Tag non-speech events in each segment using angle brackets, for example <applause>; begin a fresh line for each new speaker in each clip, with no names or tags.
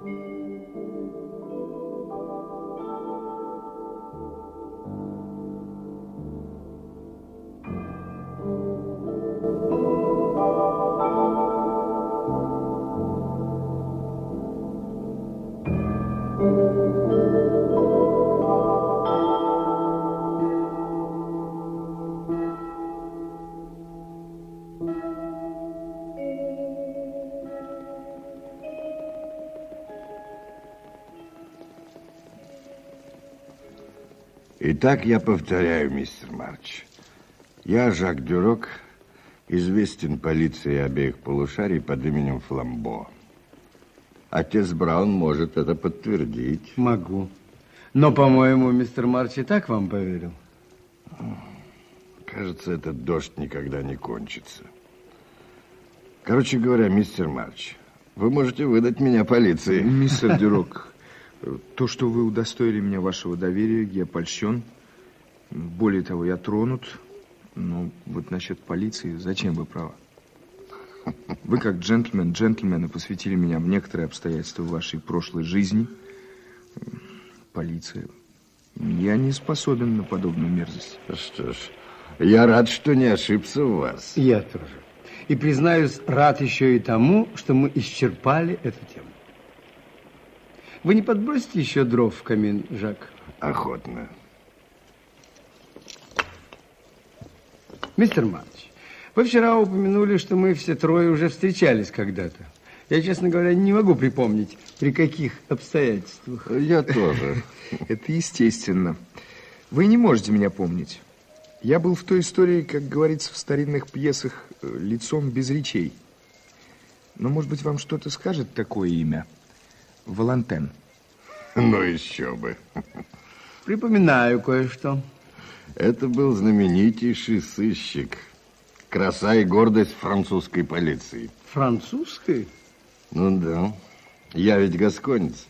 Müzik Итак, я повторяю, мистер Марч. Я Жак Дюрок, известен полиции обеих полушарий под именем Фламбо. Отец Браун может это подтвердить.
Могу. Но, по-моему, мистер Марч и так вам поверил.
Кажется, этот дождь никогда не кончится. Короче говоря, мистер Марч, вы можете выдать меня полиции.
Мистер Дюрок, то, что вы удостоили меня вашего доверия, я польщен. Более того, я тронут. Но вот насчет полиции, зачем вы правы? Вы, как джентльмен, джентльмены, посвятили меня в некоторые обстоятельства вашей прошлой жизни. Полиция. Я не способен на подобную мерзость.
Что ж, я рад, что не ошибся в вас.
Я тоже. И, признаюсь, рад еще и тому, что мы исчерпали эту тему. Вы не подбросите еще дров в камин, Жак?
Охотно.
Мистер Марч, вы вчера упомянули, что мы все трое уже встречались когда-то. Я, честно говоря, не могу припомнить, при каких обстоятельствах.
Я тоже. <laughs>
Это естественно. Вы не можете меня помнить. Я был в той истории, как говорится в старинных пьесах, э, лицом без речей. Но, может быть, вам что-то скажет такое имя? Валантен.
Ну, еще бы.
Припоминаю кое-что.
Это был знаменитейший сыщик. Краса и гордость французской полиции.
Французской?
Ну да. Я ведь гасконец.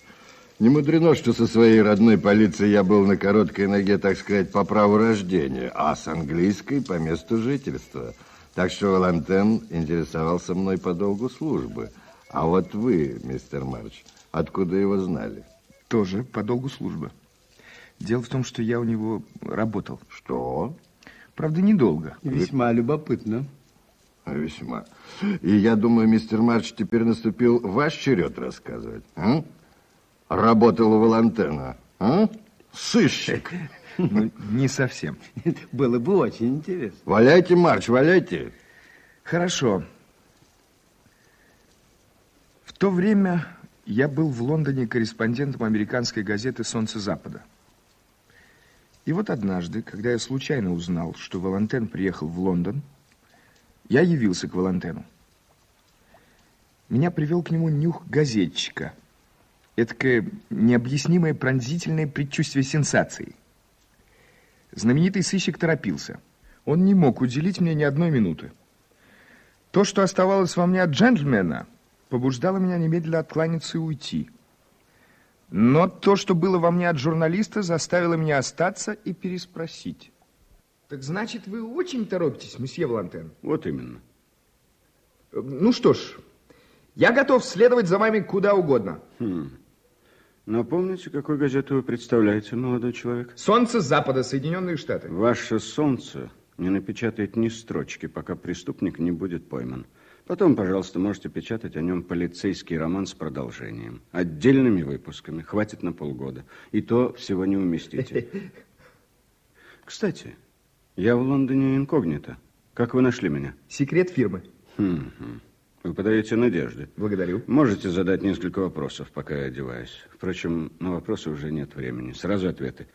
Не мудрено, что со своей родной полицией я был на короткой ноге, так сказать, по праву рождения, а с английской по месту жительства. Так что Валантен интересовался мной по долгу службы. А вот вы, мистер Марч, откуда его знали?
Тоже по долгу службы. Дело в том, что я у него работал.
Что?
Правда, недолго.
Весьма любопытно.
Весьма. И я думаю, мистер Марч, теперь наступил ваш черед рассказывать. А? Работал у Валантена. А? Сыщик.
Ну, не совсем.
Было бы очень интересно.
Валяйте, Марч, валяйте.
Хорошо. В то время я был в Лондоне корреспондентом американской газеты «Солнце Запада». И вот однажды, когда я случайно узнал, что Валантен приехал в Лондон, я явился к Валантену. Меня привел к нему нюх газетчика. Эдакое необъяснимое пронзительное предчувствие сенсации. Знаменитый сыщик торопился. Он не мог уделить мне ни одной минуты. То, что оставалось во мне от джентльмена, побуждало меня немедленно откланяться и уйти. Но то, что было во мне от журналиста, заставило меня остаться и переспросить. Так значит, вы очень торопитесь, месье Валантен?
Вот именно.
Ну что ж, я готов следовать за вами куда угодно.
Хм. Напомните, какой газету вы представляете, молодой человек?
Солнце Запада, Соединенные Штаты.
Ваше солнце не напечатает ни строчки, пока преступник не будет пойман. Потом, пожалуйста, можете печатать о нем полицейский роман с продолжением. Отдельными выпусками. Хватит на полгода. И то всего не уместите. <laughs> Кстати, я в Лондоне инкогнито. Как вы нашли меня?
Секрет фирмы.
Хм -хм. Вы подаете надежды.
Благодарю.
Можете задать несколько вопросов, пока я одеваюсь. Впрочем, на вопросы уже нет времени. Сразу ответы.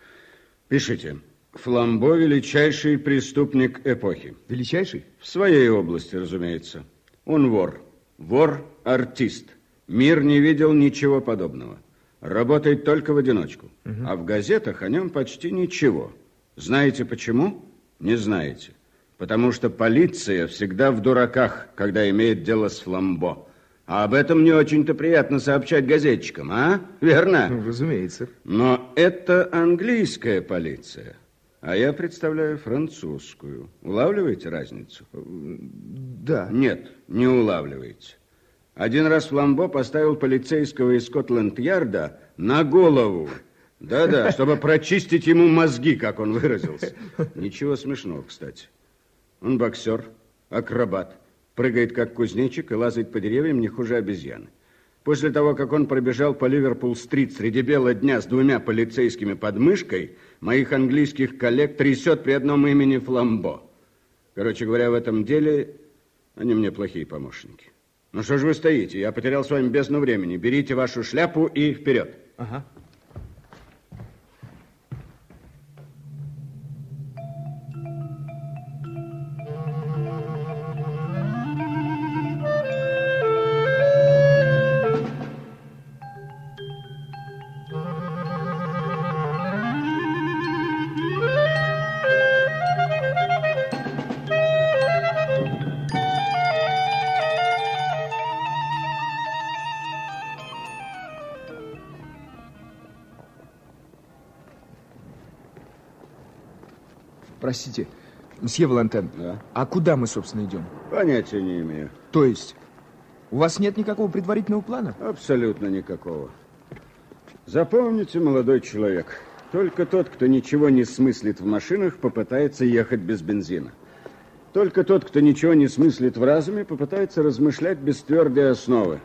Пишите. Фламбо – величайший преступник эпохи.
Величайший?
В своей области, разумеется. Он вор. Вор-артист. Мир не видел ничего подобного. Работает только в одиночку. Угу. А в газетах о нем почти ничего. Знаете почему? Не знаете. Потому что полиция всегда в дураках, когда имеет дело с Фламбо. А об этом не очень-то приятно сообщать газетчикам, а? Верно?
Ну, разумеется.
Но это английская полиция. А я представляю французскую. Улавливаете разницу?
Да.
Нет, не улавливаете. Один раз Фламбо поставил полицейского из Скотланд-Ярда на голову. Да-да, чтобы прочистить ему мозги, как он выразился. Ничего смешного, кстати. Он боксер, акробат, прыгает как кузнечик и лазает по деревьям не хуже обезьяны. После того, как он пробежал по Ливерпул-стрит среди бела дня с двумя полицейскими под мышкой, моих английских коллег трясет при одном имени Фламбо. Короче говоря, в этом деле они мне плохие помощники. Ну что же вы стоите? Я потерял с вами бездну времени. Берите вашу шляпу и вперед.
Ага. Мсье Валентен,
Да.
а куда мы, собственно, идем?
Понятия не имею.
То есть, у вас нет никакого предварительного плана?
Абсолютно никакого. Запомните, молодой человек, только тот, кто ничего не смыслит в машинах, попытается ехать без бензина. Только тот, кто ничего не смыслит в разуме, попытается размышлять без твердой основы.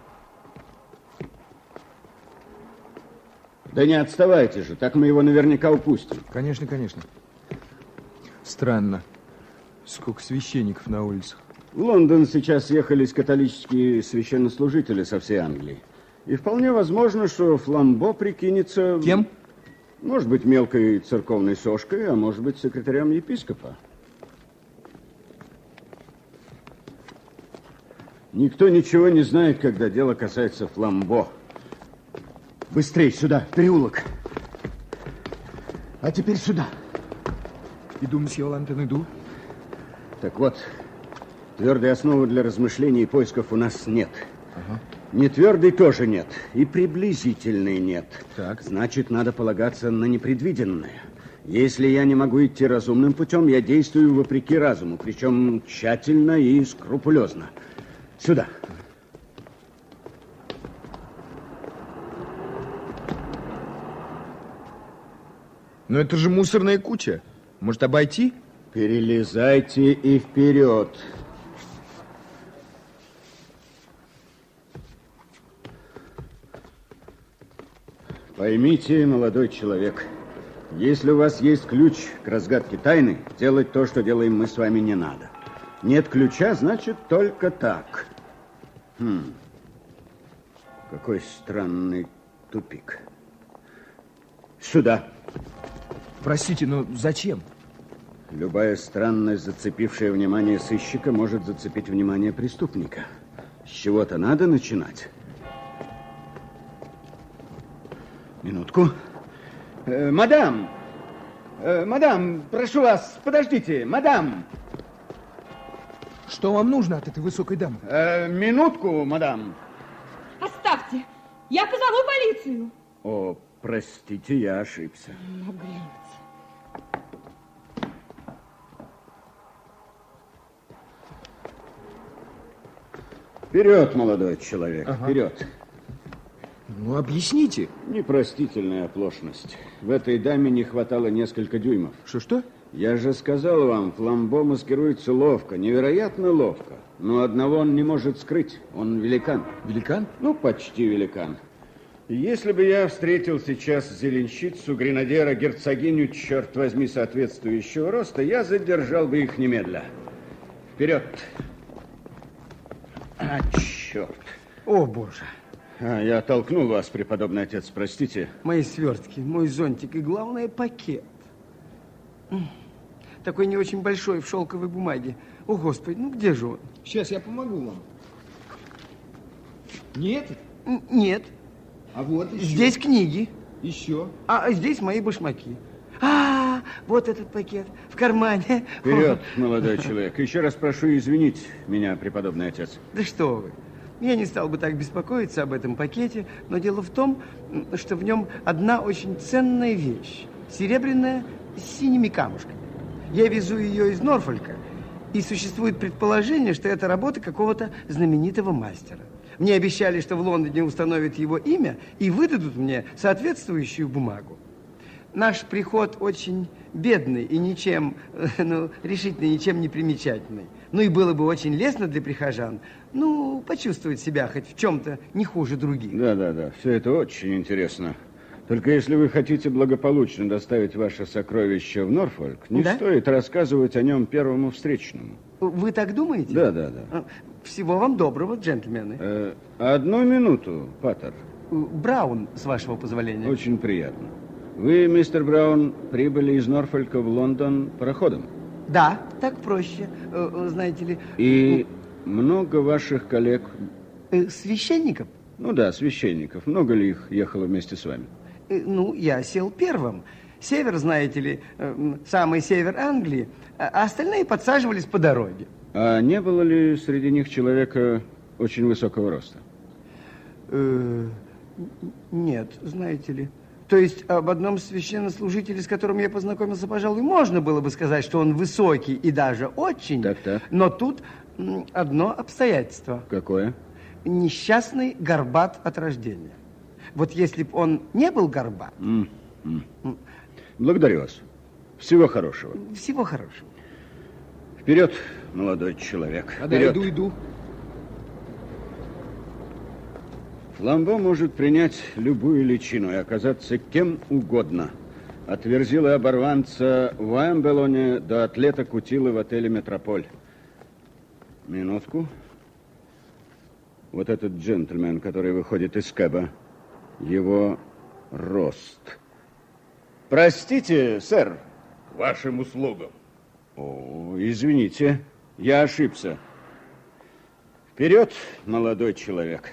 Да не отставайте же, так мы его наверняка упустим.
Конечно, конечно. Странно. Сколько священников на улицах.
В Лондон сейчас ехались католические священнослужители со всей Англии. И вполне возможно, что Фламбо прикинется...
Кем?
Может быть, мелкой церковной сошкой, а может быть, секретарем епископа. Никто ничего не знает, когда дело касается Фламбо. Быстрей сюда, в переулок. А теперь сюда.
Иду, мсье Валентен, иду.
Так вот, твердой основы для размышлений и поисков у нас нет. Не твердой тоже нет, и приблизительной нет.
Так.
Значит, надо полагаться на непредвиденное. Если я не могу идти разумным путем, я действую вопреки разуму, причем тщательно и скрупулезно. Сюда.
Но это же мусорная куча. Может, обойти?
Перелезайте и вперед. Поймите, молодой человек, если у вас есть ключ к разгадке тайны, делать то, что делаем мы с вами, не надо. Нет ключа, значит, только так. Хм. Какой странный тупик. Сюда.
Простите, но зачем?
Любая странность, зацепившая внимание сыщика, может зацепить внимание преступника. С чего-то надо начинать. Минутку. Э, мадам! Э, мадам, прошу вас, подождите, мадам!
Что вам нужно от этой высокой дамы?
Э, минутку, мадам.
Оставьте! Я позову полицию.
О, простите, я ошибся.
Наглец.
Вперед, молодой человек, вперед.
Ну, объясните.
Непростительная оплошность. В этой даме не хватало несколько дюймов.
Что-что?
Я же сказал вам, Фламбо маскируется ловко, невероятно ловко. Но одного он не может скрыть. Он великан.
Великан?
Ну, почти великан. Если бы я встретил сейчас зеленщицу, гренадера, герцогиню, черт возьми, соответствующего роста, я задержал бы их немедля. Вперед! А, черт!
О, Боже.
А, я толкнул вас, преподобный отец, простите.
Мои свертки, мой зонтик и, главное, пакет. Такой не очень большой, в шелковой бумаге. О, Господи, ну где же он?
Сейчас я помогу вам. Нет?
Н- Нет,
А вот еще.
здесь книги,
Еще.
а здесь мои башмаки. Вот этот пакет в кармане.
Вперед, <laughs> молодой человек. Еще раз прошу извинить меня, преподобный отец.
Да что вы. Я не стал бы так беспокоиться об этом пакете, но дело в том, что в нем одна очень ценная вещь. Серебряная с синими камушками. Я везу ее из Норфолька, и существует предположение, что это работа какого-то знаменитого мастера. Мне обещали, что в Лондоне установят его имя и выдадут мне соответствующую бумагу. Наш приход очень бедный и ничем, ну, решительно ничем не примечательный. Ну и было бы очень лестно для прихожан, ну, почувствовать себя хоть в чем-то не хуже других.
Да, да, да, все это очень интересно. Только если вы хотите благополучно доставить ваше сокровище в Норфолк, не
Да?
стоит рассказывать о нем первому встречному.
Вы так думаете?
Да, да, да.
А, Всего вам доброго, джентльмены.
Э, одну минуту, Паттер.
Браун, с вашего позволения.
Очень приятно. Вы, мистер Браун, прибыли из Норфолька в Лондон пароходом.
Да, так проще, э, э, знаете ли.
И много ваших коллег,
Э, Священников?
ну да, священников, много ли их ехало вместе с вами?
Ну, я сел первым. Север, знаете ли, самый север Англии, а а остальные подсаживались по дороге.
А не было ли среди них человека очень высокого роста?
Нет, знаете ли. То есть об одном священнослужителе, с которым я познакомился, пожалуй, можно было бы сказать, что он высокий и даже очень.
Так-так.
Но тут одно обстоятельство.
Какое?
Несчастный горбат от рождения. Вот если бы он не был горбат,
М, м. Благодарю вас. Всего хорошего.
всего хорошего.
Вперед, молодой человек.
А да, иду, иду.
Фламбо может принять любую личину и оказаться кем угодно. От верзила оборванца в Уэмбелоне до атлета Кутилы в отеле «Метрополь». Минутку. Вот этот джентльмен, который выходит из кэба, его рост. Простите, сэр.
Вашим услугам.
О, извините, я ошибся. Вперед, молодой человек.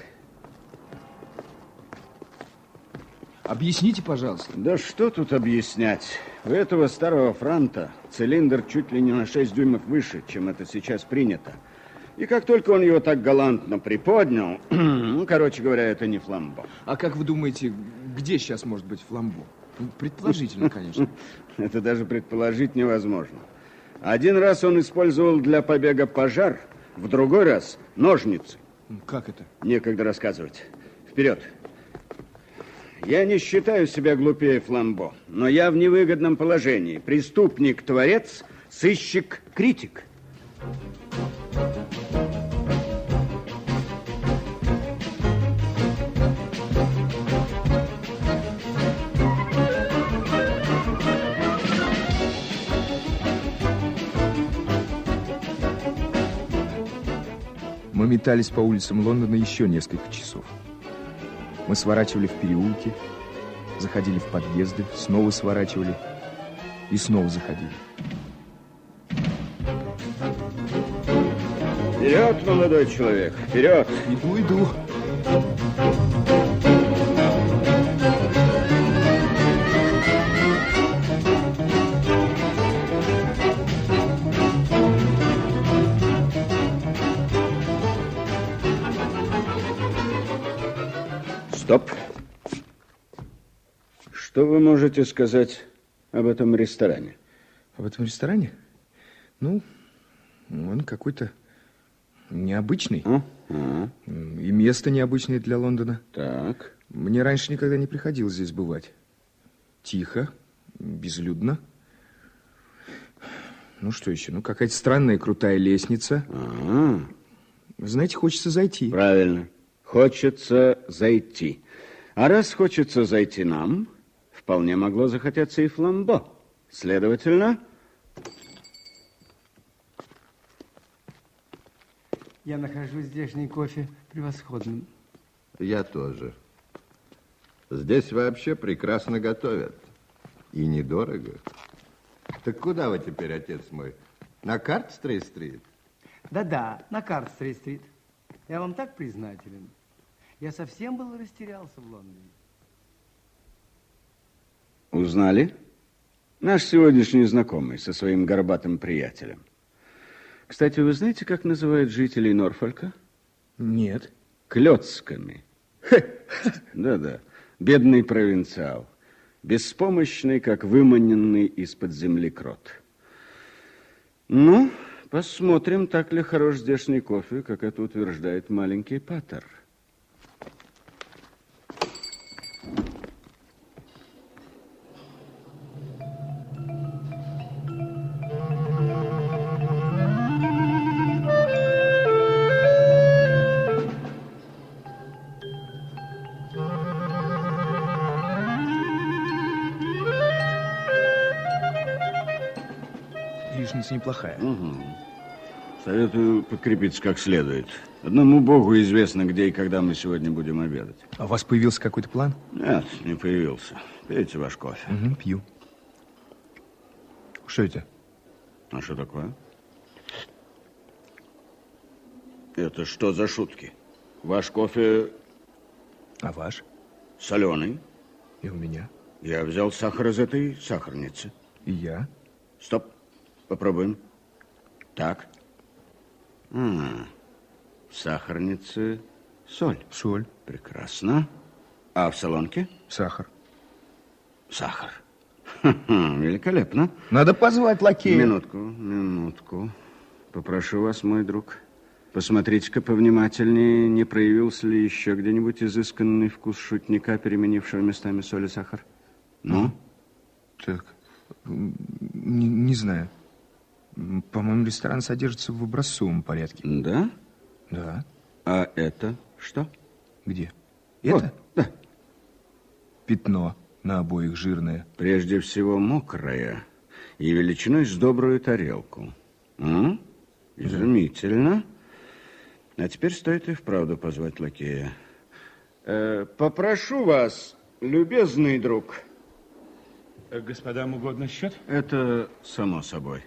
Объясните, пожалуйста.
Да что тут объяснять? У этого старого франта цилиндр чуть ли не на 6 дюймов выше, чем это сейчас принято. И как только он его так галантно приподнял, <clears throat> ну, короче говоря, это не фламбо.
А как вы думаете, где сейчас может быть фламбо? Ну, предположительно, конечно. <laughs>
Это даже предположить невозможно. Один раз он использовал для побега пожар, в другой раз ножницы.
Как это?
Некогда рассказывать. Вперед. Я не считаю себя глупее Фламбо, но я в невыгодном положении. Преступник-творец, сыщик-критик.
Мы метались по улицам Лондона еще несколько часов. Мы сворачивали в переулки, заходили в подъезды, снова сворачивали и снова заходили.
Вперед, молодой человек, вперед.
Иду, иду.
Что вы можете сказать об этом ресторане?
В этом ресторане? Ну, он какой-то необычный.
А? А,
И место необычное для Лондона.
так.
Мне раньше никогда не приходилось здесь бывать. Тихо, безлюдно. Ну, что еще? Ну, какая-то странная крутая лестница.
А,
Знаете, хочется зайти.
правильно. Хочется зайти. А раз хочется зайти нам, вполне могло захотеться и фламбо. Следовательно,
Я нахожу здешний кофе превосходным.
Я тоже. Здесь вообще прекрасно готовят. И недорого. Так куда вы теперь, отец мой? На Карт-стрит-стрит?
Да-да, на Карт-стрит-стрит. Я вам так признателен. Я совсем был растерялся в Лондоне.
Узнали? Наш сегодняшний знакомый со своим горбатым приятелем. Кстати, вы знаете, как называют жителей Норфолька?
Нет.
Клёцками. Да-да, бедный провинциал. Беспомощный, как выманенный из-под земли крот. Ну, посмотрим, так ли хорош здешний кофе, как это утверждает маленький Паттер.
Неплохая.
Угу. Советую подкрепиться как следует. Одному богу известно, где и когда мы сегодня будем обедать.
А у вас появился какой-то план?
Нет, не появился. Пейте ваш кофе.
Угу, пью. Что это?
А что такое? Это что за шутки? Ваш кофе
А ваш?
соленый.
И у меня.
Я взял сахар из этой сахарницы.
И я.
Стоп. Попробуем. Так. А, в сахарнице соль.
Соль.
Прекрасно. А в солонке?
Сахар.
Сахар. Ха-ха, великолепно.
Надо позвать лакея.
Минутку, минутку. Попрошу вас, мой друг. Посмотрите-ка повнимательнее, не проявился ли еще где-нибудь изысканный вкус шутника, переменившего местами соль и сахар. Ну?
Так, м, не, не знаю. По-моему, ресторан содержится в образцовом порядке.
Да?
Да.
А это что?
Где?
Вот,
Это?
да.
Пятно на обоих жирное.
Прежде всего мокрое и величиной с добрую тарелку. М? Изумительно. А теперь стоит и вправду позвать лакея. Э, попрошу вас, любезный друг.
Э, Господам угодно счет?
Это само собой.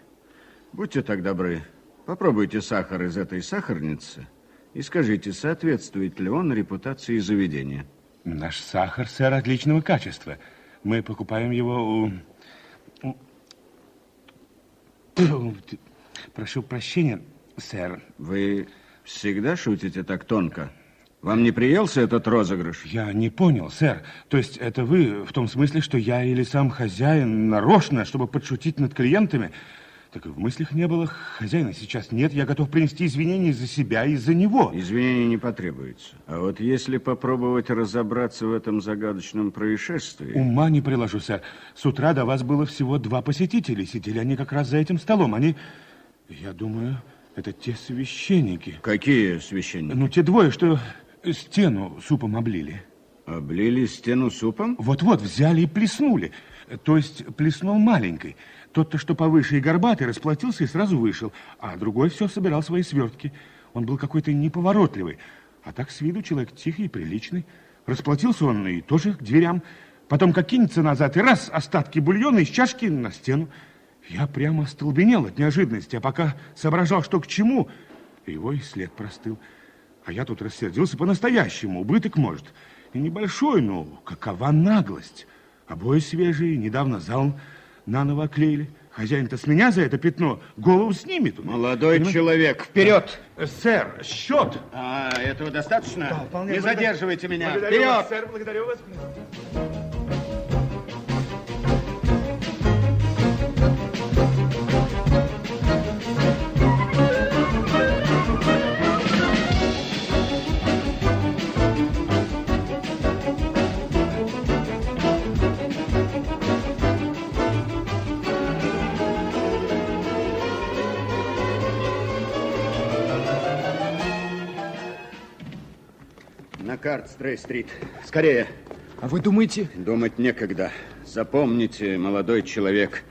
Будьте так добры, попробуйте сахар из этой сахарницы и скажите, соответствует ли он репутации заведения.
Наш сахар, сэр, отличного качества. Мы покупаем его у... Прошу прощения, сэр.
Вы всегда шутите так тонко? Вам не приелся этот розыгрыш?
Я не понял, сэр. То есть это вы в том смысле, что я или сам хозяин нарочно, чтобы подшутить над клиентами? Так и в мыслях не было. Хозяина сейчас нет. Я готов принести извинения за себя и за него.
Извинений не потребуется. А вот если попробовать разобраться в этом загадочном происшествии...
Ума не приложу, сэр. С утра до вас было всего два посетителя. Сидели они как раз за этим столом. Они, я думаю, это те священники.
Какие священники?
Ну, те двое, что стену супом облили.
Облили стену супом?
Вот-вот, взяли и плеснули. То есть плеснул маленькой. Тот-то, что повыше и горбатый, расплатился и сразу вышел. А другой все собирал свои свертки. Он был какой-то неповоротливый. А так с виду человек тихий и приличный. Расплатился он и тоже к дверям. Потом как кинется назад, и раз остатки бульона из чашки на стену. Я прямо остолбенел от неожиданности, а пока соображал, что к чему, его и след простыл. А я тут рассердился по-настоящему, убыток может. И небольшой, но какова наглость. Обои свежие, недавно зал наново оклеили. Хозяин-то с меня за это пятно голову снимет.
Молодой
Понимаете?
человек, вперед!
Сэр, счет.
А, этого достаточно?
вполне.
Не задерживайте меня.
Благодарю
вперед!
вас, сэр, благодарю вас.
Карт Стрей-стрит. Скорее.
А вы думаете...
Думать некогда. Запомните, молодой человек,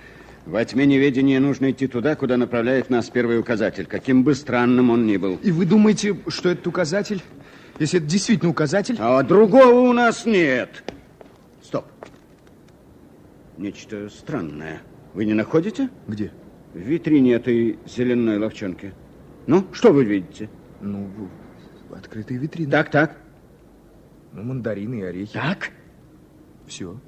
во тьме неведения нужно идти туда, куда направляет нас первый указатель, каким бы странным он ни был.
И вы думаете, что этот указатель? Если это действительно указатель...
А другого у нас нет. Стоп. Нечто странное. Вы не находите?
Где?
В витрине этой зеленой ловчонки. Ну, что вы видите?
Ну, открытые витрины.
Так, так.
Ну, мандарины и орехи.
Так?
Все.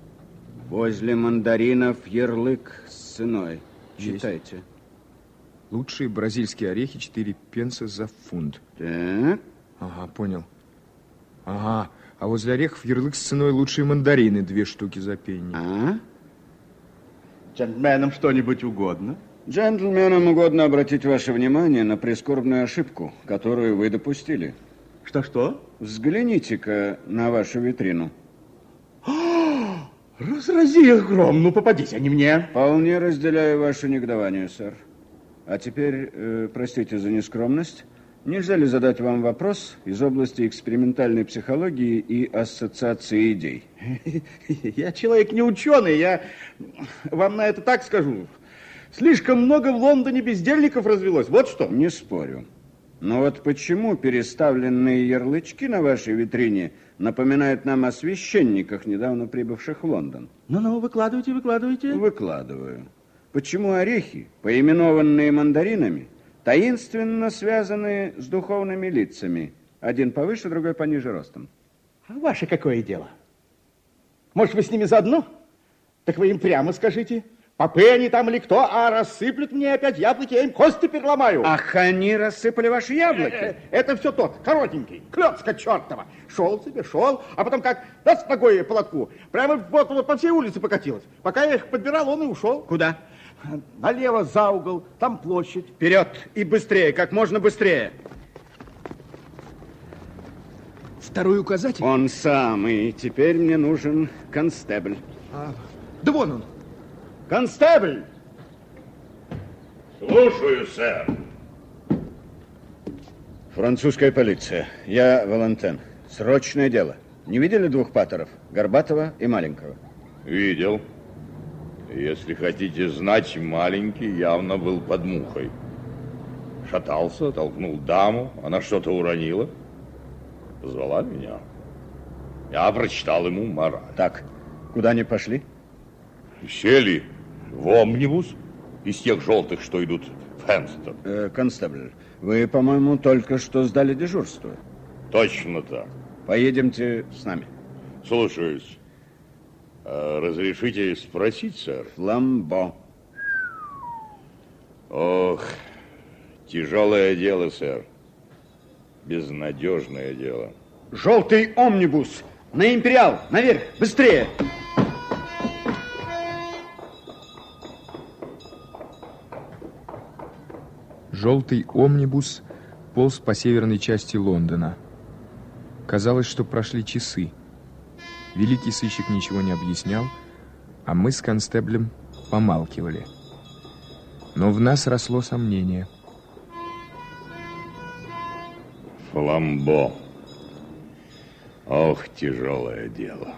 Возле мандаринов ярлык с ценой.
Есть.
Читайте.
Лучшие бразильские орехи 4 пенса за фунт.
Так.
Ага, понял. Ага. А возле орехов ярлык с ценой лучшие мандарины, две штуки за пенни.
А?
Джентльменам что-нибудь угодно?
Джентльменам угодно обратить ваше внимание на прискорбную ошибку, которую вы допустили.
Что-что?
Взгляните-ка на вашу витрину.
Разрази их гром, ну попадись они мне.
Вполне разделяю ваше негодование, сэр. А теперь, э, простите за нескромность, нельзя ли задать вам вопрос из области экспериментальной психологии и ассоциации идей? <laughs>
Я человек не ученый, я вам на это так скажу. Слишком много в Лондоне бездельников развелось. Вот что.
Не спорю. Но вот почему переставленные ярлычки на вашей витрине напоминают нам о священниках, недавно прибывших в Лондон?
Ну-ну, выкладывайте, выкладывайте.
Выкладываю. Почему орехи, поименованные мандаринами, таинственно связаны с духовными лицами? Один повыше, другой пониже ростом.
А ваше какое дело? Может, вы с ними заодно? Так вы им прямо скажите. Они там или кто, а рассыплют мне опять яблоки, я им кости переломаю.
Ах, они рассыпали ваши
Э,
яблоки?
Это все тот, коротенький, клёцка чертова. Шел себе, шел, а потом как даст ногой по лотку, прямо вот, вот по всей улице покатилась. Пока я их подбирал, он и ушел.
Куда?
Налево за угол, там площадь.
Вперед и быстрее, как можно быстрее.
Второй указатель?
Он самый. Теперь мне нужен констебль.
А, да вон он.
Констебль!
Слушаю, сэр.
Французская полиция. Я Валентен. Срочное дело. Не видели двух патеров? Горбатого и маленького.
Видел. Если хотите знать, маленький явно был под мухой. Шатался, толкнул даму, она что-то уронила. Позвала меня. Я прочитал ему мораль.
Так, куда они пошли?
Сели в омнибус из тех желтых, что идут в Хэмстон.
Э, констебль, вы, по-моему, только что сдали дежурство.
Точно так.
Поедемте с нами.
Слушаюсь. А разрешите спросить, сэр?
Фламбо.
Ох, тяжелое дело, сэр. Безнадежное дело.
Желтый омнибус! На Империал! Наверх! Быстрее!
Желтый омнибус полз по северной части Лондона. Казалось, что прошли часы. Великий сыщик ничего не объяснял, а мы с констеблем помалкивали. Но в нас росло сомнение.
Фламбо. Ох, тяжелое дело.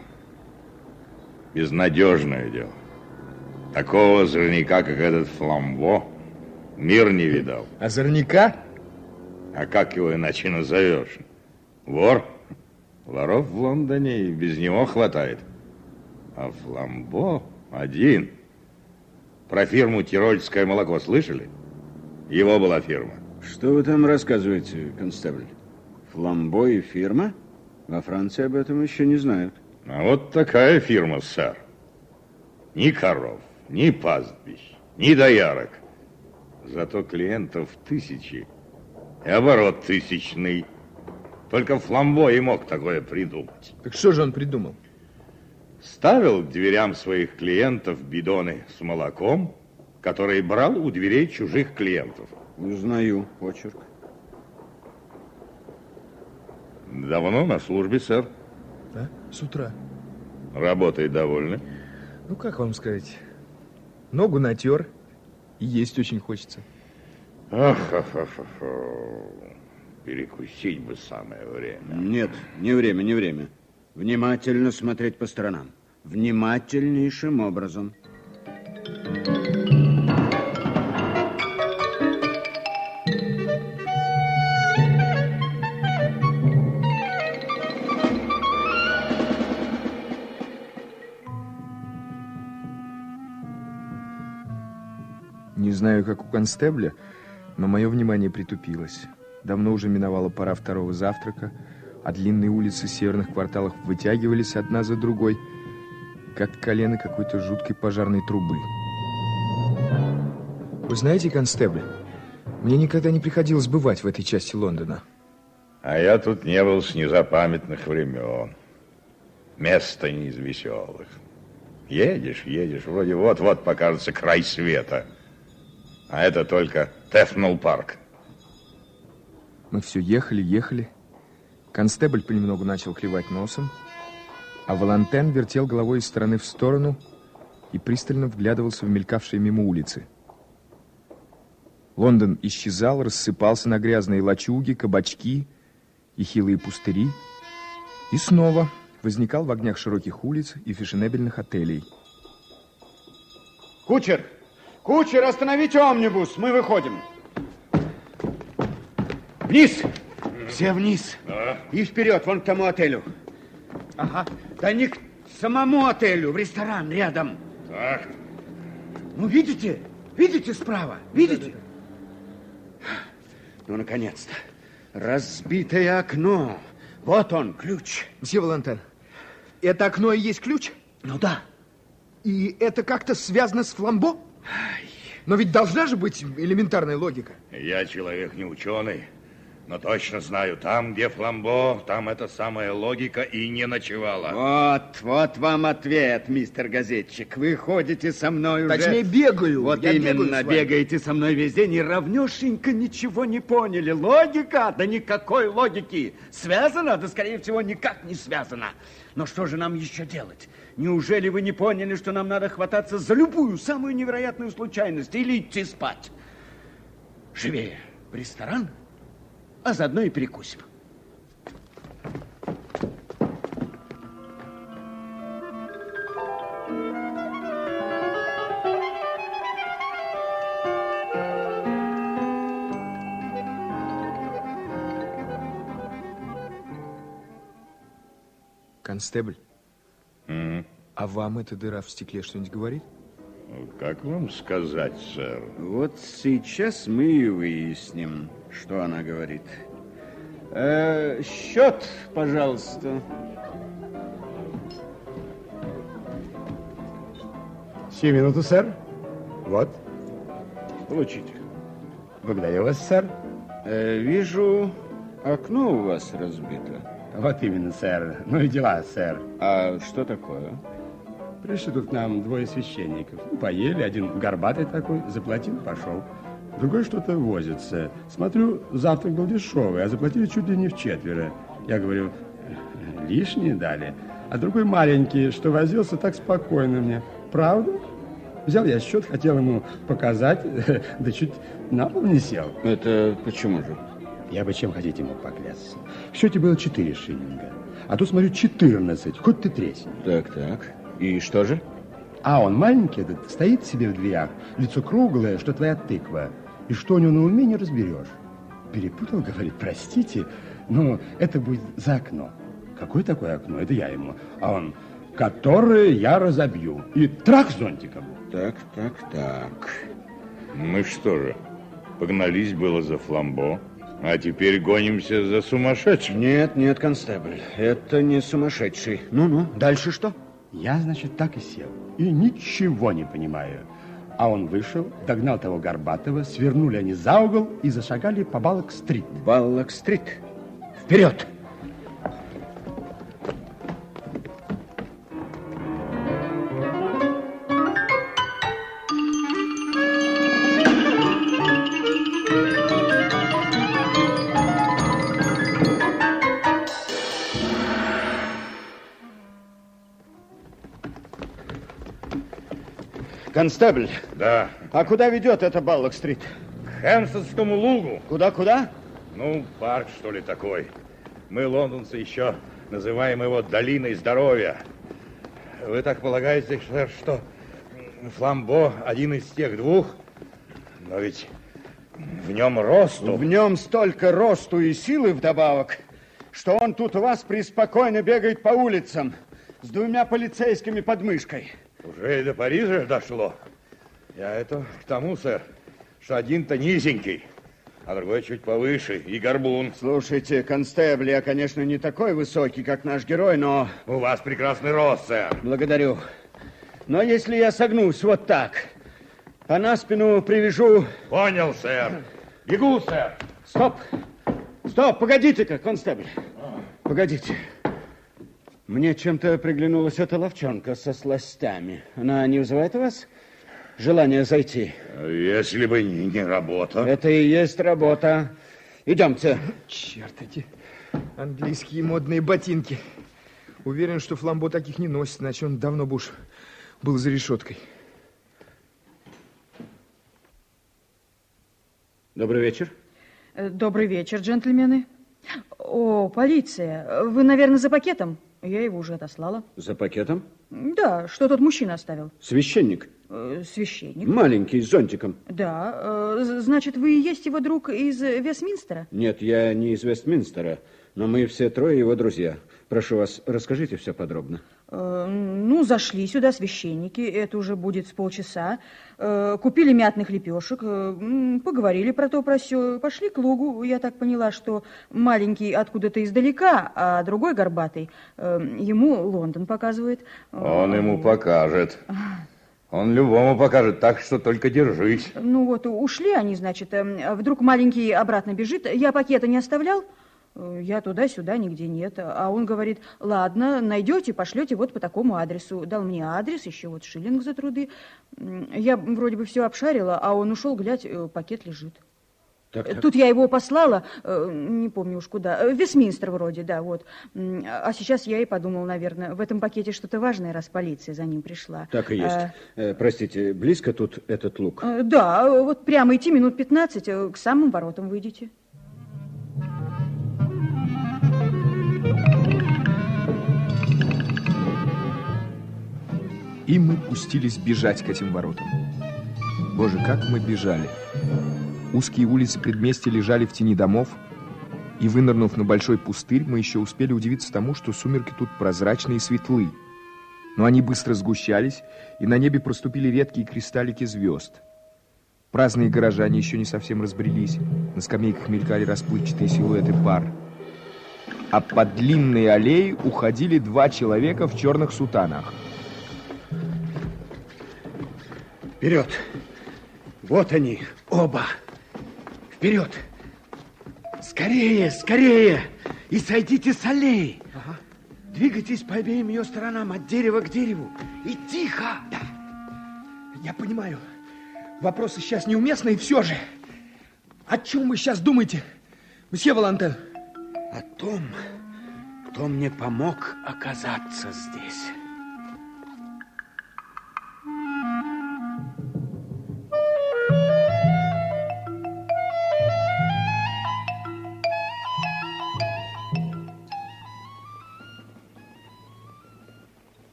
Безнадежное дело. Такого озорника, как этот Фламбо, мир не видал.
Озорника?
А как его иначе назовешь? Вор? Воров в Лондоне и без него хватает. А Фламбо один. Про фирму «Тирольское молоко» слышали? Его была фирма.
Что вы там рассказываете, констебль? Фламбо и фирма? Во Франции об этом еще не знают.
А вот такая фирма, сэр. Ни коров, ни пастбищ, ни доярок. Зато клиентов тысячи. И оборот тысячный. Только Фламбо и мог такое придумать.
Так что же он придумал?
Ставил к дверям своих клиентов бидоны с молоком, которые брал у дверей чужих клиентов.
Узнаю почерк.
Давно на службе, сэр.
Да? С утра.
Работает довольно.
Ну, как вам сказать? Ногу натер, есть очень хочется.
Ах, ах, ах, ах. Перекусить бы самое время.
Нет, не время, не время. Внимательно смотреть по сторонам. Внимательнейшим образом.
Знаю, как у констебля, но мое внимание притупилось. Давно уже миновала пора второго завтрака, а длинные улицы северных кварталов вытягивались одна за другой, как колено какой-то жуткой пожарной трубы. Вы знаете, констебль, мне никогда не приходилось бывать в этой части Лондона.
А я тут не был с незапамятных времен. Место не из веселых. Едешь, едешь, вроде вот-вот покажется край света. А это только Тефнул парк.
Мы все ехали, ехали. Констебль понемногу начал клевать носом, а Валантен вертел головой из стороны в сторону и пристально вглядывался в мелькавшие мимо улицы. Лондон исчезал, рассыпался на грязные лачуги, кабачки и хилые пустыри, и снова возникал в огнях широких улиц и фешенебельных отелей.
Кучер,
Кучер, остановите омнибус, мы выходим. Вниз! Все вниз. И вперед, вон к тому отелю. Ага. Да не к самому отелю, в ресторан рядом.
Так,
Ну, видите? Видите справа? Видите? Ну, наконец-то. Разбитое окно. Вот он, ключ.
Мсье Валентин, это окно и есть ключ?
Ну да.
И это как-то связано с фламбо? Но ведь должна же быть элементарная логика.
я человек не ученый, но точно знаю, там, где фламбо, там эта самая логика и не ночевала.
Вот, вот вам ответ, мистер газетчик. Вы ходите со мной уже...
Точнее, бегаю.
Вот
Я бегаю
именно,
вами.
бегаете со мной весь день и равнешенько ничего не поняли. Логика? Да никакой логики. Связано? Да, скорее всего, никак не связано. Но что же нам еще делать? Неужели вы не поняли, что нам надо хвататься за любую самую невероятную случайность или идти спать? Живее в ресторан, а заодно и перекусим.
Констебль, а вам эта дыра в стекле что-нибудь говорит?
Как вам сказать, сэр?
Вот сейчас мы и выясним, что она говорит. Э, счет, пожалуйста.
Сию минуту, сэр. Вот.
Получите.
Благодарю вас, сэр.
Э, вижу, окно у вас разбито.
Вот именно, сэр. Ну и дела, сэр.
А что такое?
Пришли тут к нам двое священников. Ну, Поели, один горбатый такой, заплатил, пошел. Другой что-то возится. Смотрю, завтрак был дешевый, а заплатили чуть ли не в четверо. Я говорю, «Э, лишние дали. А другой маленький, что возился так спокойно мне. Правда? Взял я счет, хотел ему показать, <laughs> да чуть на пол не сел.
Это почему же?
Я бы чем хотите мог поклясться. В счете было 4 шиллинга. А тут, смотрю, 14. Хоть ты тресни.
Так, так. И что же?
А он маленький этот, стоит себе в дверях, лицо круглое, что твоя тыква. И что у него на уме, не разберешь. Перепутал, говорит, простите, но это будет за окно. Какое такое окно? Это я ему. А он, которое я разобью. И трах зонтиком.
Так, так, так.
Мы что же, погнались было за фламбо, а теперь гонимся за сумасшедшим?
Нет, нет, констебль, это не сумасшедший. Ну-ну, дальше что?
Я, значит, так и сел. И ничего не понимаю. А он вышел, догнал того Горбатого, свернули они за угол и зашагали по Баллок-стрит.
Баллок-стрит. Вперед! Констебль,
Да,
а куда ведет эта Баллок-стрит?
к Хэмстедскому лугу.
Куда-куда?
Ну, парк, что ли, такой. Мы, лондонцы, еще называем его долиной здоровья. Вы так полагаете, сэр, что Фламбо один из тех двух? Но ведь в нем росту.
В нем столько росту и силы вдобавок, что он тут у вас преспокойно бегает по улицам с двумя полицейскими под мышкой.
Уже и до Парижа дошло. Я это к тому, сэр, что один-то низенький, а другой чуть повыше, и горбун.
Слушайте, констебль, я, конечно, не такой высокий, как наш герой, но...
У вас прекрасный рост, сэр.
Благодарю. Но если я согнусь вот так, а на спину привяжу...
Понял, сэр. Бегу, сэр.
Стоп! Стоп, погодите-ка, констебль. Погодите. Мне чем-то приглянулась эта ловчонка со сластями. Она не вызывает у вас желания зайти?
Если бы не, не работа.
Это и есть работа. Идемте.
Черт, эти английские модные ботинки. Уверен, что Фламбо таких не носит, иначе он давно бы уж был за решеткой.
Добрый вечер.
Э, Добрый вечер, джентльмены. О, полиция. Вы, наверное, за пакетом? Я его уже отослала.
За пакетом?
Да, что тот мужчина оставил?
Священник.
Э, священник.
Маленький, с зонтиком.
Да. Э, значит, вы и есть его друг из Вестминстера?
Нет, я не из Вестминстера, но мы все трое его друзья. Прошу вас, расскажите все подробно.
Э, ну, зашли сюда священники, это уже будет с полчаса. Э, купили мятных лепешек, э, поговорили про то, про все. Пошли к лугу. Я так поняла, что маленький откуда-то издалека, а другой горбатый ему Лондон показывает.
Он ему покажет. <laughs> Он любому покажет, так что только держись.
Ну вот, ушли они, значит. Вдруг маленький обратно бежит. Я пакета не оставлял? Э, я туда-сюда, нигде нет. А он говорит, ладно, найдете, пошлете вот по такому адресу. Дал мне адрес, еще вот шиллинг за труды. Я вроде бы все обшарила, а он ушел, глядь, э, пакет лежит. Так, так. Тут я его послала, э, не помню уж куда, в Вестминстер вроде, да, вот. А сейчас я и подумал, наверное, в этом пакете что-то важное, раз полиция за ним пришла.
Так и есть. А, Простите, близко тут этот лук?
Да, вот прямо идти минут 15, к самым воротам выйдете.
И мы пустились бежать к этим воротам. Боже, как мы бежали! Узкие улицы предместья лежали в тени домов, и, вынырнув на большой пустырь, мы еще успели удивиться тому, что сумерки тут прозрачные и светлы. Но они быстро сгущались, и на небе проступили редкие кристаллики звезд. Праздные горожане еще не совсем разбрелись, на скамейках мелькали расплывчатые силуэты пар. А по длинной аллее уходили два человека в черных сутанах –
Вперед! Вот они, оба! Вперед! Скорее, скорее! И сойдите с аллеи! Ага. Двигайтесь по обеим ее сторонам, от дерева к дереву. И тихо!
Да. Я понимаю. Вопросы сейчас неуместны, и все же. О чем вы сейчас думаете, месье Валантен?
О том, кто мне помог оказаться здесь.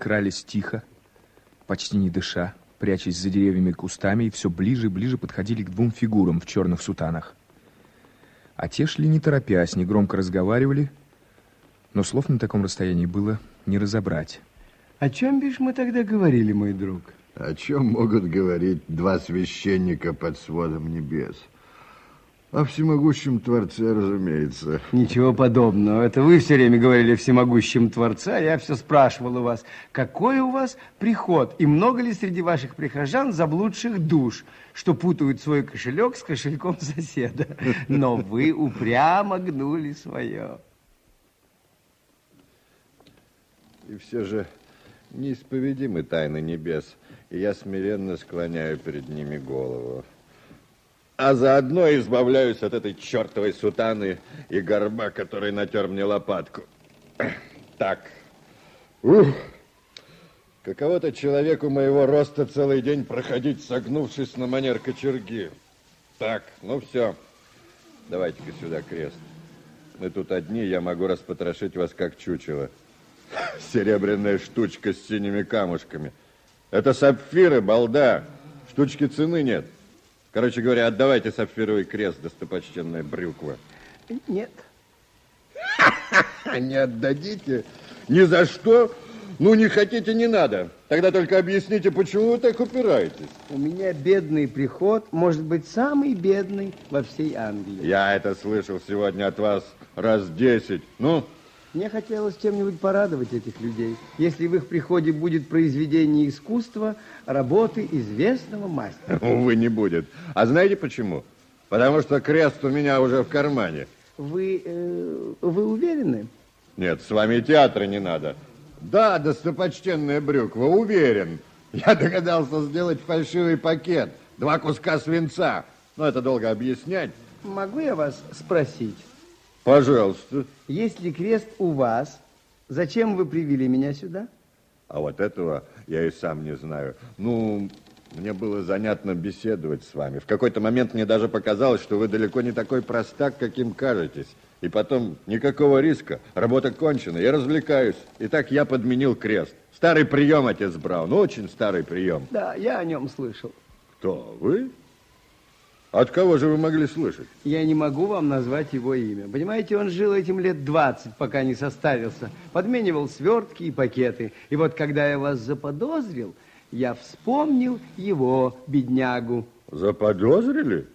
Крались тихо, почти не дыша, прячась за деревьями и кустами, и все ближе и ближе подходили к двум фигурам в черных сутанах. А те шли не торопясь, негромко разговаривали, но слов на таком расстоянии было не разобрать.
О чем, бишь, мы тогда говорили, мой друг?
О чем могут говорить два священника под сводом небес? О всемогущем Творце, разумеется.
Ничего подобного. Это вы все время говорили о всемогущем Творце, а я все спрашивал у вас, какой у вас приход и много ли среди ваших прихожан заблудших душ, что путают свой кошелек с кошельком соседа. Но вы упрямо гнули свое.
И все же неисповедимы тайны небес, и я смиренно склоняю перед ними голову а заодно избавляюсь от этой чертовой сутаны и горба, который натер мне лопатку. Так. Ух. Каково-то человеку моего роста целый день проходить, согнувшись на манер кочерги. Так, ну все. Давайте-ка сюда крест. Мы тут одни, я могу распотрошить вас как чучело. Серебряная штучка с синими камушками. Это сапфиры, балда. Штучки цены нет. Короче говоря, отдавайте сапфировый крест, достопочтенная брюква.
Нет. <laughs>
Не отдадите? Ни за что? Ну, не хотите, не надо. Тогда только объясните, почему вы так упираетесь.
У меня бедный приход, может быть, самый бедный во всей Англии.
Я это слышал сегодня от вас раз десять. Ну,
мне хотелось чем-нибудь порадовать этих людей, если в их приходе будет произведение искусства, работы известного мастера. <laughs>
Увы, не будет. А знаете почему? Потому что крест у меня уже в кармане.
Вы, э, вы уверены?
Нет, с вами театра не надо. Да, достопочтенная Брюква, уверен. Я догадался сделать фальшивый пакет. Два куска свинца. Но это долго объяснять.
Могу я вас спросить?
Пожалуйста.
Если крест у вас, зачем вы привели меня сюда?
А вот этого я и сам не знаю. Ну, мне было занятно беседовать с вами. В какой-то момент мне даже показалось, что вы далеко не такой простак, каким кажетесь. И потом никакого риска. Работа кончена, я развлекаюсь. Итак, я подменил крест. Старый прием, отец Браун, очень старый прием.
Да, я о нем слышал.
Кто, вы? От кого же вы могли слышать?
Я не могу вам назвать его имя. Понимаете, он жил этим лет 20, пока не составился. Подменивал свертки и пакеты. И вот когда я вас заподозрил, я вспомнил его, беднягу.
Заподозрили?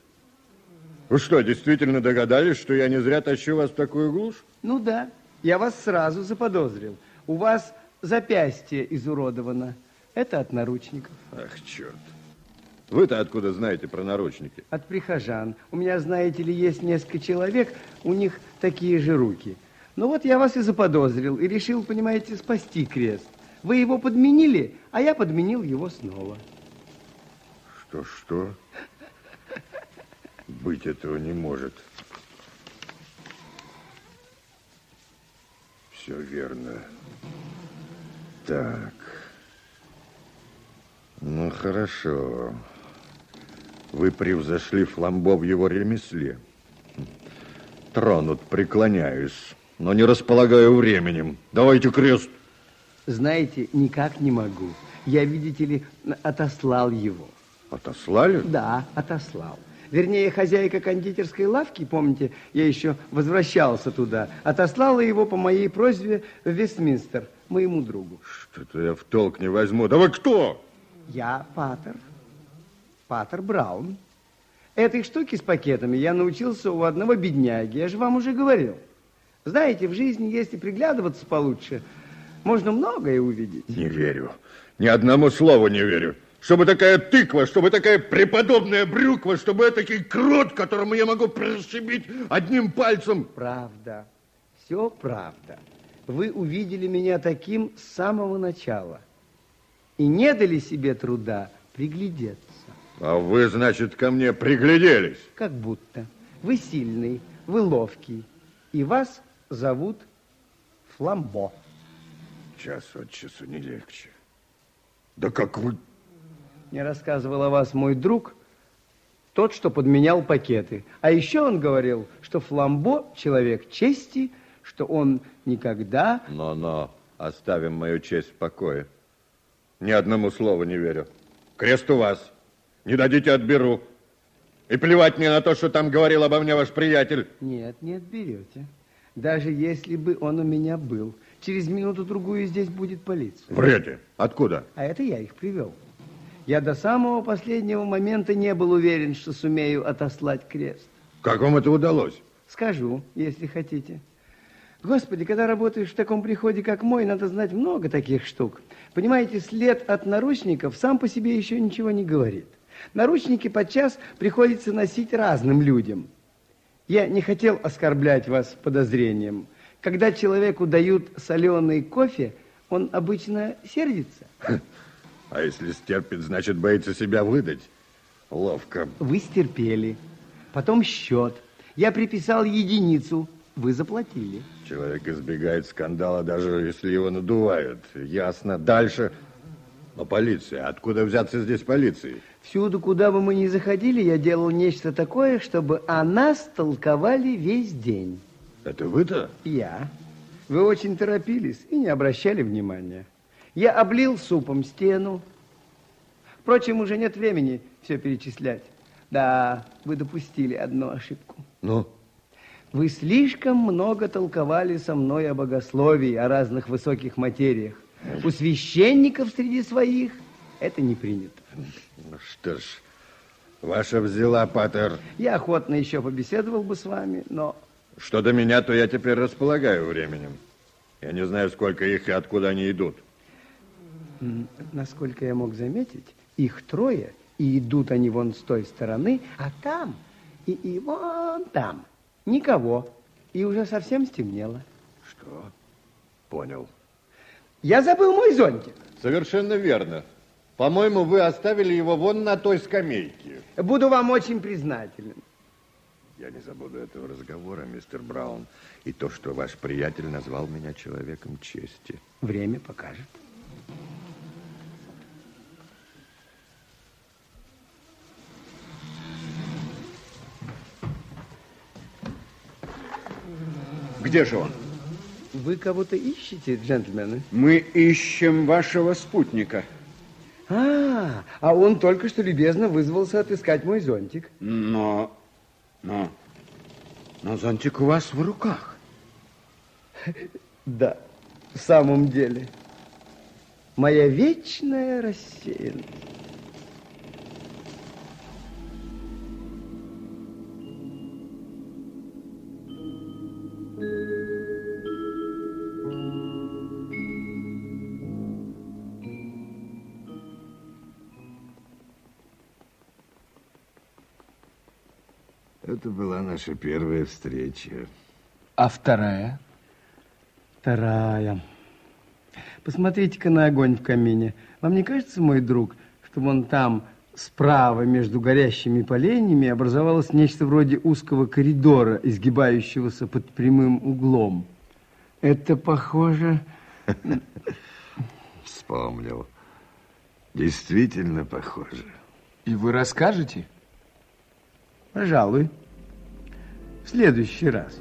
Вы что, действительно догадались, что я не зря тащу вас в такую глушь?
Ну да, я вас сразу заподозрил. У вас запястье изуродовано. Это от наручников.
Ах, черт. Вы-то откуда знаете про наручники?
От прихожан. У меня, знаете ли, есть несколько человек, у них такие же руки. Ну вот я вас и заподозрил, и решил, понимаете, спасти крест. Вы его подменили, а я подменил его снова.
Что-что? Быть этого не может. Все верно. Так. Ну, хорошо. Вы превзошли Фламбо в его ремесле. Тронут, преклоняюсь, но не располагаю временем. Давайте крест.
Знаете, никак не могу. Я, видите ли, отослал его.
Отослали?
Да, отослал. Вернее, хозяйка кондитерской лавки, помните, я еще возвращался туда, отослала его по моей просьбе в Вестминстер, моему другу.
Что-то я в толк не возьму. Да вы кто?
Я Паттер. Паттер Браун. Этой штуки с пакетами я научился у одного бедняги, я же вам уже говорил. Знаете, в жизни, если приглядываться получше, можно многое увидеть.
Не верю. Ни одному слову не верю. Чтобы такая тыква, чтобы такая преподобная брюква, чтобы этакий крот, которому я могу пришибить одним пальцем.
Правда. Все правда. Вы увидели меня таким с самого начала. И не дали себе труда приглядеться.
А вы, значит, ко мне пригляделись?
Как будто. Вы сильный, вы ловкий. И вас зовут Фламбо.
Час от часу не легче. Да как вы...
Мне рассказывал о вас мой друг, тот, что подменял пакеты. А еще он говорил, что Фламбо человек чести, что он никогда...
Но-но, оставим мою честь в покое. Ни одному слову не верю. Крест у вас. Не дадите, отберу. И плевать мне на то, что там говорил обо мне ваш приятель.
Нет, не отберете. Даже если бы он у меня был. Через минуту-другую здесь будет полиция.
Врете. Откуда?
А это я их привел. Я до самого последнего момента не был уверен, что сумею отослать крест.
Как вам это удалось?
Скажу, если хотите. Господи, когда работаешь в таком приходе, как мой, надо знать много таких штук. Понимаете, след от наручников сам по себе еще ничего не говорит. Наручники подчас приходится носить разным людям. Я не хотел оскорблять вас подозрением. Когда человеку дают соленый кофе, он обычно сердится.
А если стерпит, значит, боится себя выдать. Ловко.
Вы стерпели. Потом счет. Я приписал единицу. Вы заплатили.
Человек избегает скандала, даже если его надувают. Ясно. Дальше. Но полиция. Откуда взяться здесь полиции?
Всюду, куда бы мы ни заходили, я делал нечто такое, чтобы о нас толковали весь день.
Это вы-то?
Я. Вы очень торопились и не обращали внимания. Я облил супом стену. Впрочем, уже нет времени все перечислять. Да, вы допустили одну ошибку.
Ну?
Вы слишком много толковали со мной о богословии, о разных высоких материях. У священников среди своих это не принято.
Ну что ж, ваша взяла, Паттер.
Я охотно еще побеседовал бы с вами, но...
Что до меня, то я теперь располагаю временем. Я не знаю, сколько их и откуда они идут.
Насколько я мог заметить, их трое, и идут они вон с той стороны, а там и, и вон там никого. И уже совсем стемнело.
Что? Понял.
Я забыл мой зонтик.
Совершенно верно. По-моему, вы оставили его вон на той скамейке.
Буду вам очень признателен.
Я не забуду этого разговора, мистер Браун. И то, что ваш приятель назвал меня человеком чести.
Время покажет.
Где же он?
Вы кого-то ищете, джентльмены?
Мы ищем вашего спутника.
А, а он только что любезно вызвался отыскать мой зонтик.
Но, но, но зонтик у вас в руках.
Да, в самом деле. Моя вечная рассеянность.
Это была наша первая встреча.
А вторая?
Вторая. Посмотрите-ка на огонь в камине. Вам не кажется, мой друг, что вон там справа между горящими поленьями образовалось нечто вроде узкого коридора, изгибающегося под прямым углом? Это похоже...
Вспомнил. Действительно похоже.
И вы расскажете?
Пожалуй. В следующий раз.